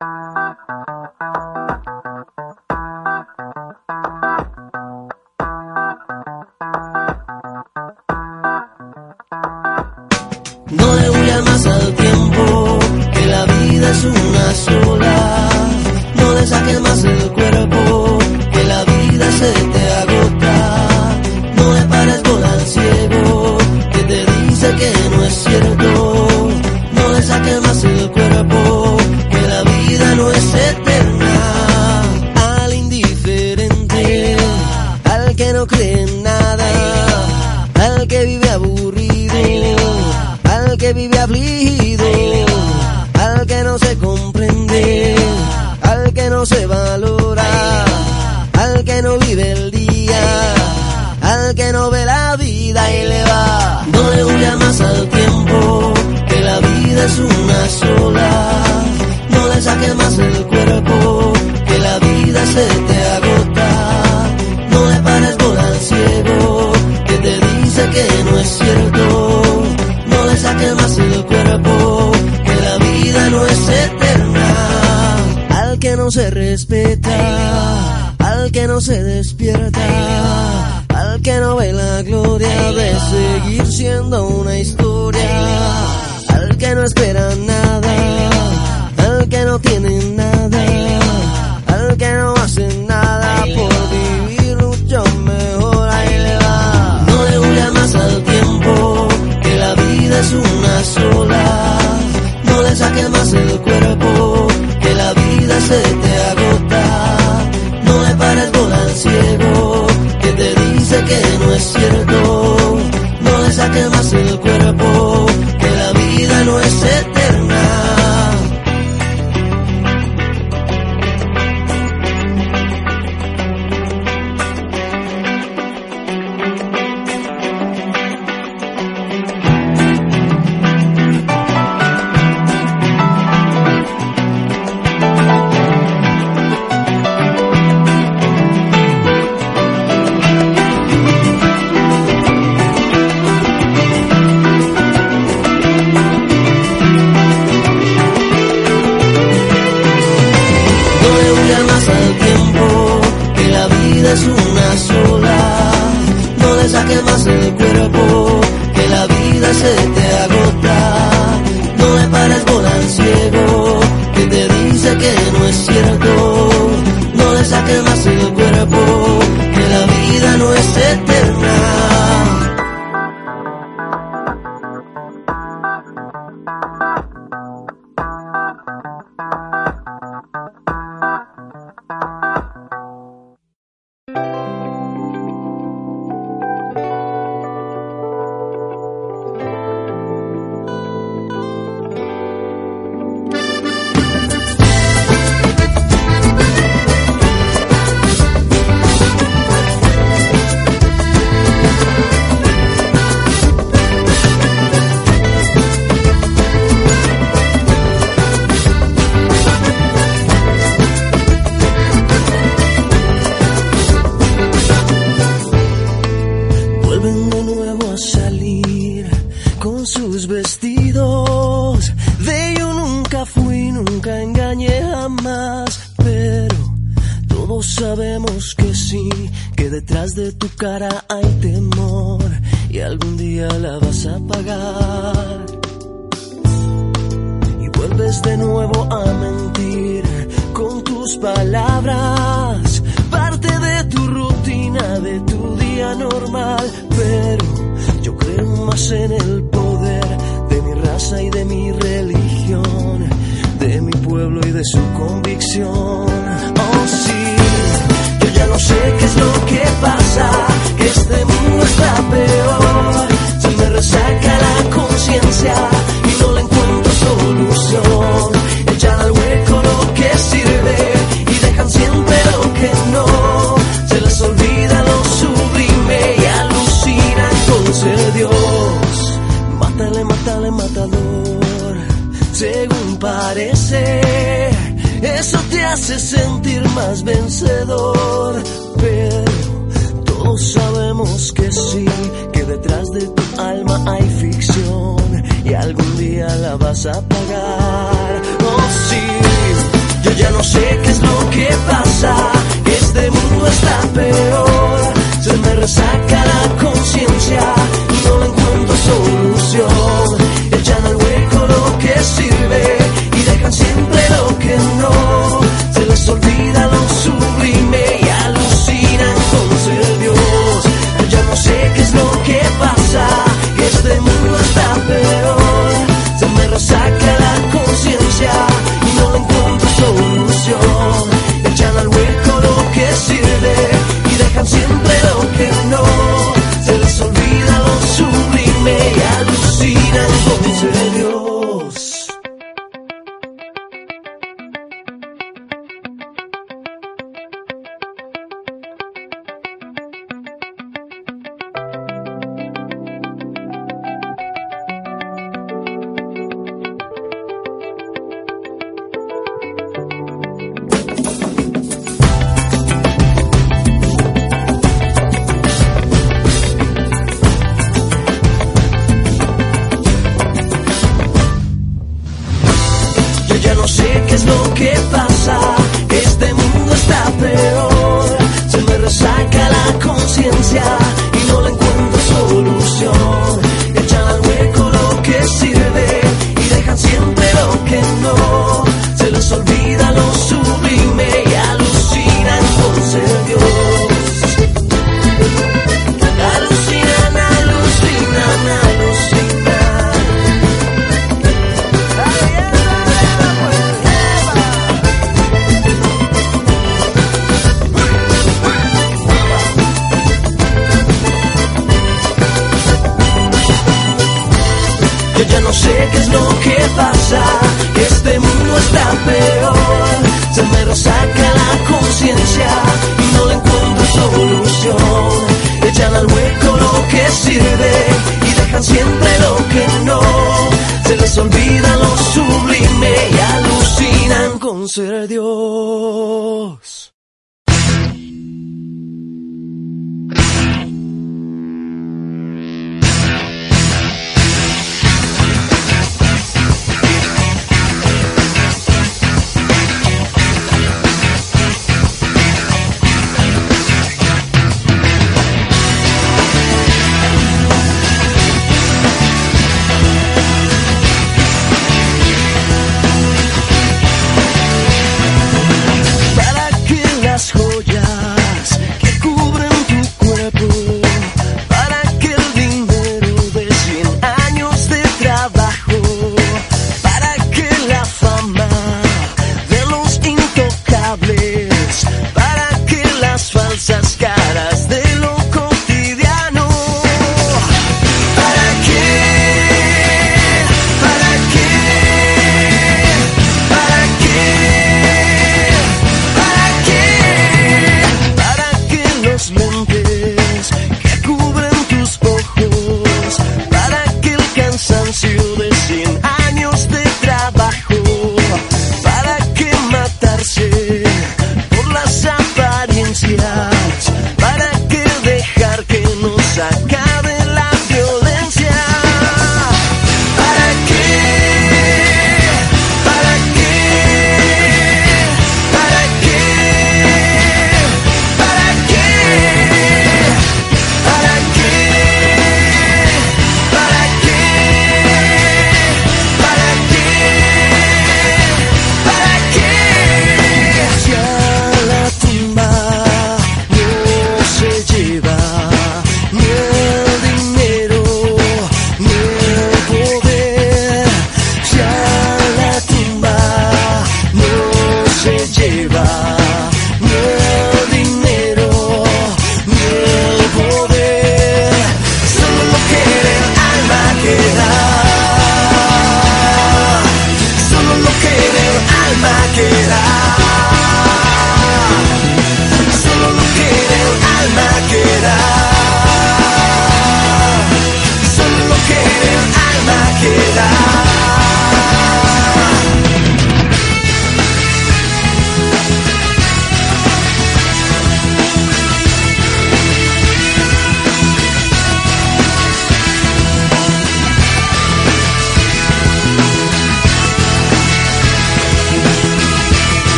No le devuelva más al tiempo, que la vida es una sola. No le saques más el al que no se despierta, al que no ve la gloria de seguir siendo una historia, al que no espera hace sentir más vencedor. Pero todos sabemos que sí, que detrás de tu alma hay ficción y algún día la vas a pagar. Oh sí, yo ya no sé qué es lo que pasa, este mundo está peor.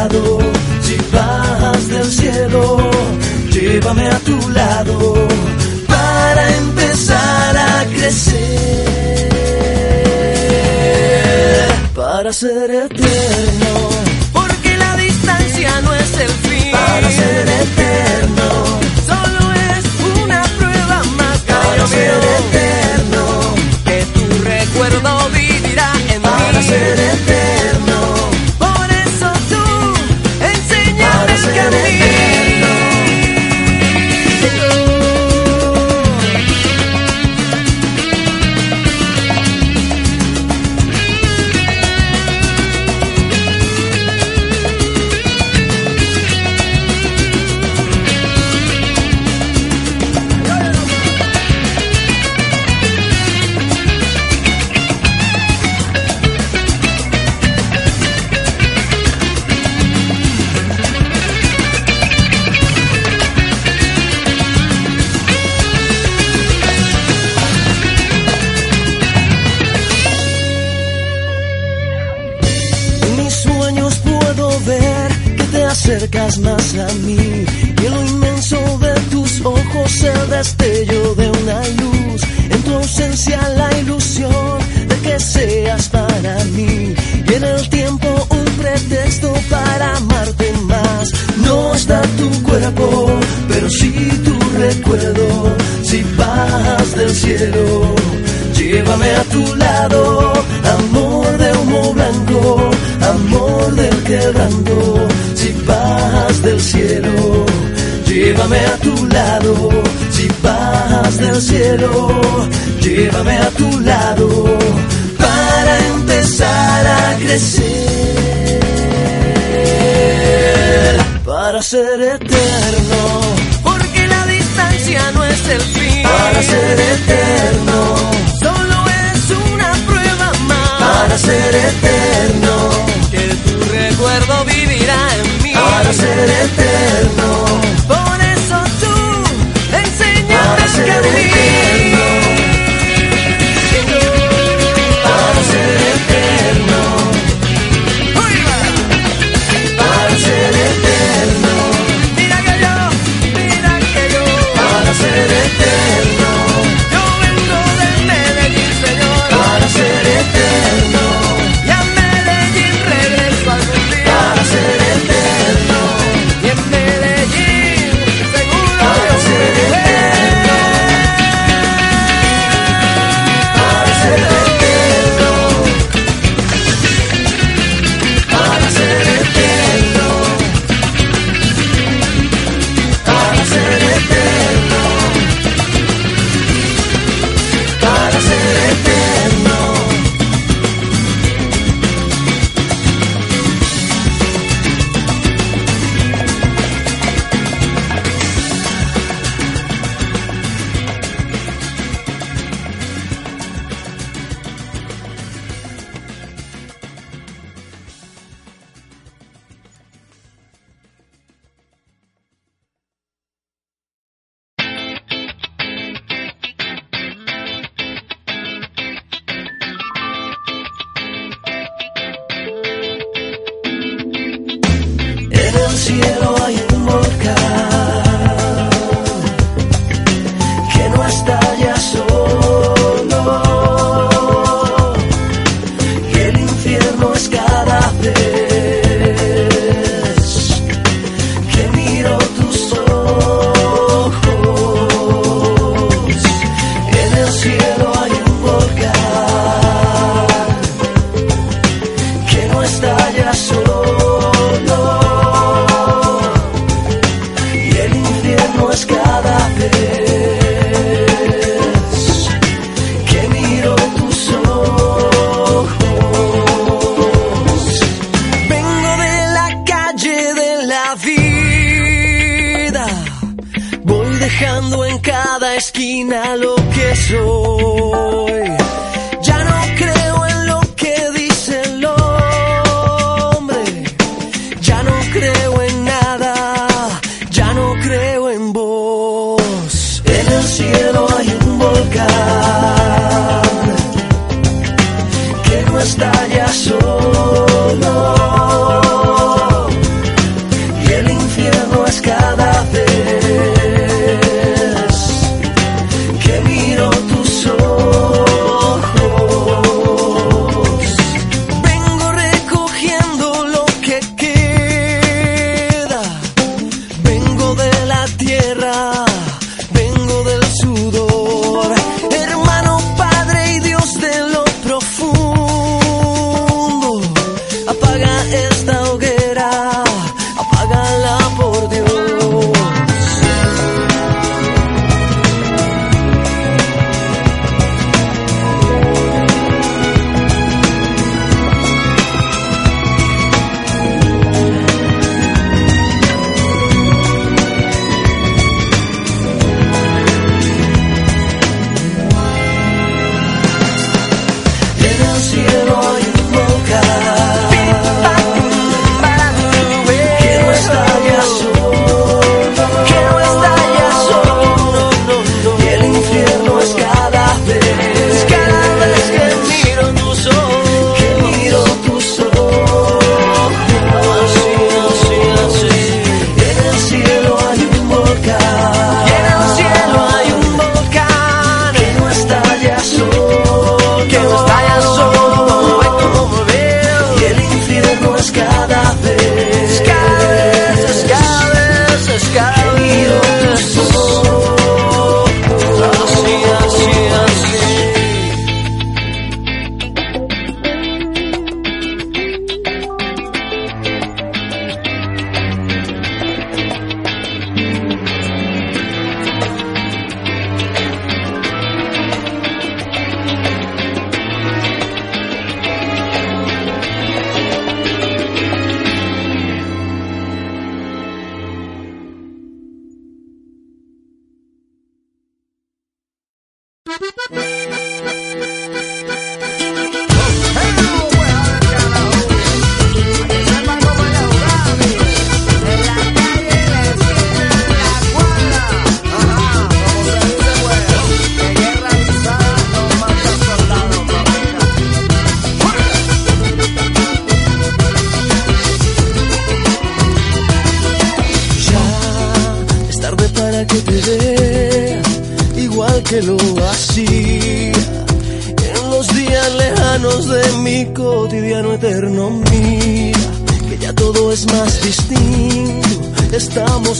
Lado. Si bajas del cielo, llévame a tu lado para empezar a crecer, para ser eterno. Porque la distancia no es el fin. Para ser eterno. Solo es una prueba más, Para ser eterno. Destello de una luz. En tu ausencia la ilusión de que seas para mí y en el tiempo un pretexto para amarte más. No está tu cuerpo, pero sí tu recuerdo. Si bajas del cielo, llévame a tu lado, amor de humo blanco, amor del quebranto. Si bajas del cielo, llévame a tu lado. Bajas del cielo, llévame a tu lado para empezar a crecer, para ser eterno, Porque la distancia no es el fin. para ser eterno. Solo es una prueba más. para ser eterno, Que tu recuerdo vivirá en mí. para ser eterno, Para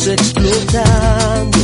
estamos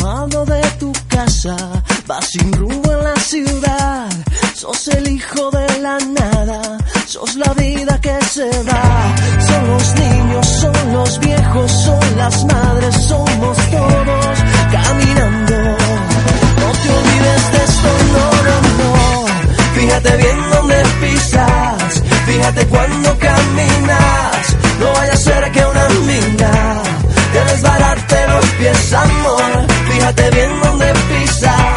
de tu casa, vas sin rumbo en la ciudad, sos el hijo de la nada, sos la vida que se va, son los niños, son los viejos, son las madres, somos todos caminando, no te olvides de esto, no, no, no, fíjate bien dónde pisas, fíjate cuando caminas, no vaya a ser que una mina de desbararte los pies, amor fíjate bien dónde pisas.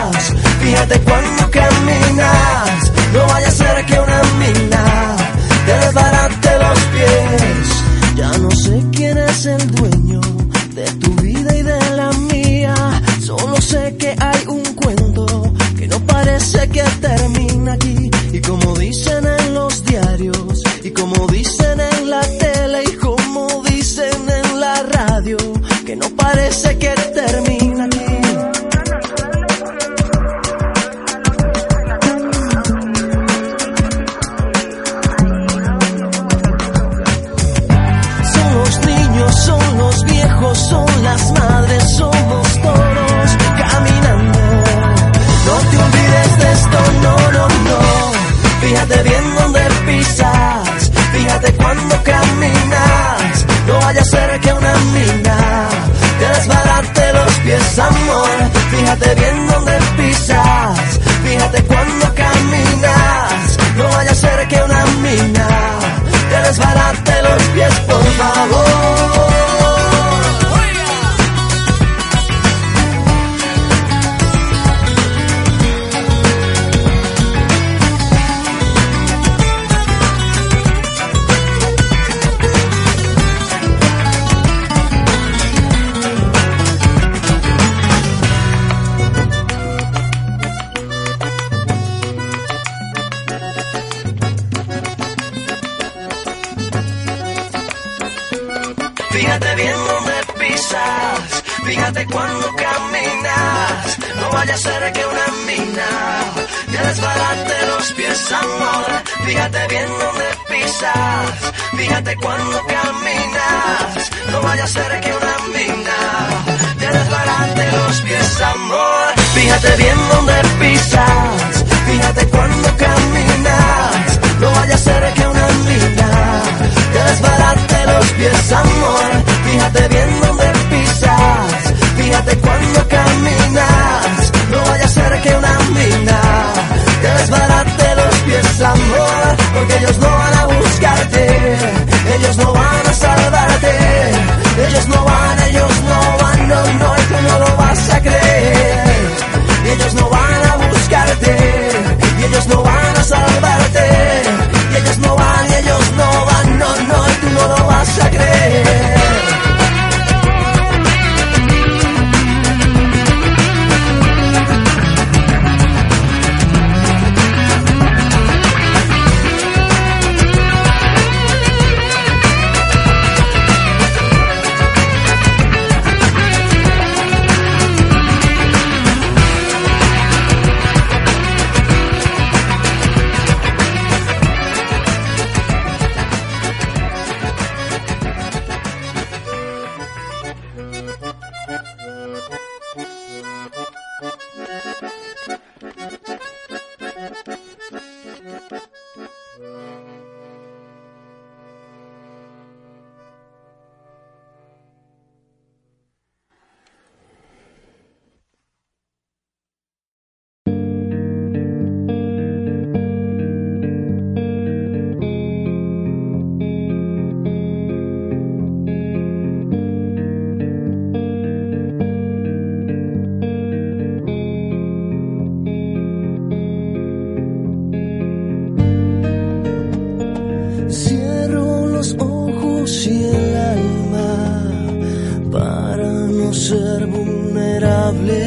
ser vulnerable,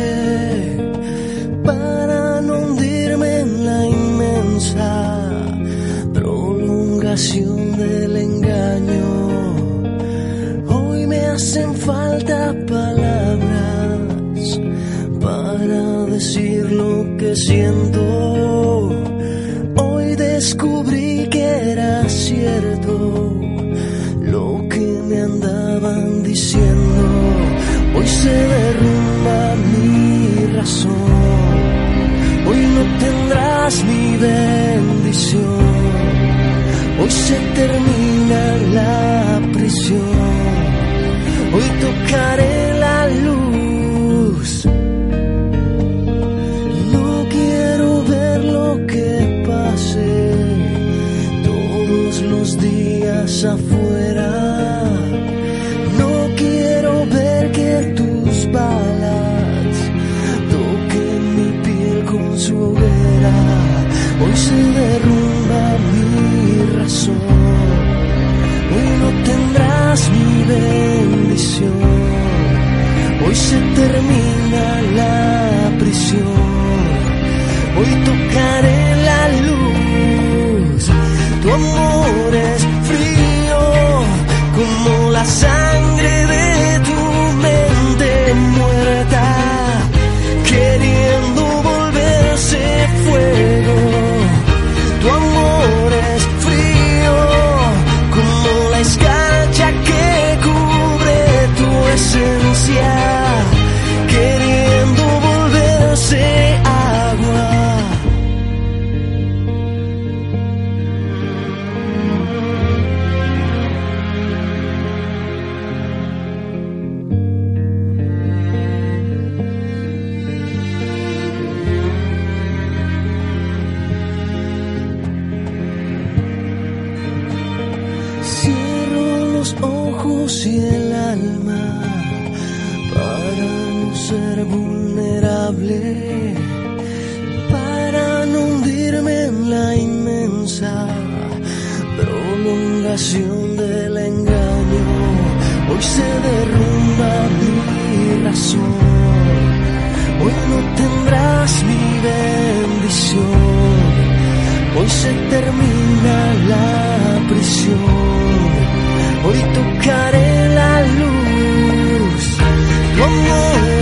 para no hundirme en la inmensa prolongación del engaño. Hoy me hacen falta palabras para decir lo que siento. se derrumba mi razón. Hoy no tendrás mi bendición. Hoy se termina la prisión. Hoy tocaré se derrumba mi razón. Hoy no tendrás mi bendición. Hoy se termina la prisión. Hoy tocaré la luz. Tu amor es frío como la sangre de tu mente bendición. Hoy se termina la prisión. Hoy tocaré la luz. Tu amor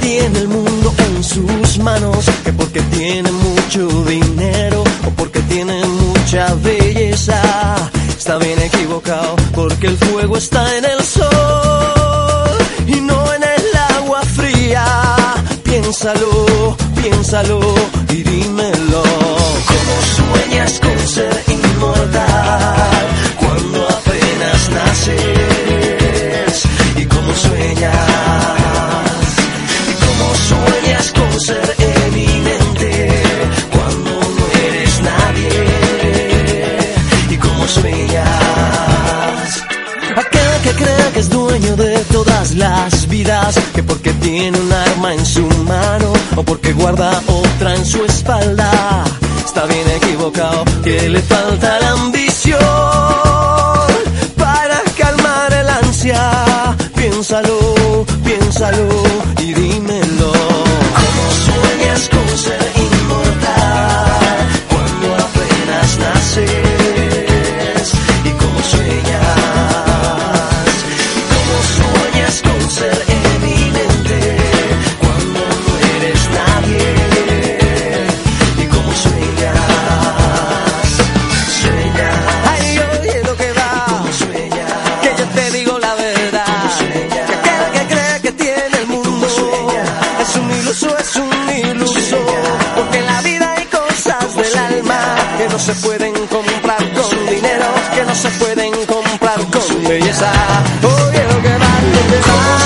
tiene el mundo en sus manos, que porque tiene mucho dinero o porque tiene mucha belleza, está bien equivocado porque el fuego está en el sol y no en el agua fría. Piénsalo, piénsalo y dímelo. Que porque tiene un arma en su mano o porque guarda otra en su espalda, está bien equivocado, que le falta la ambición para calmar el ansia. Piénsalo, piénsalo y dímelo. Belleza. Oye, lo que vale, que vale.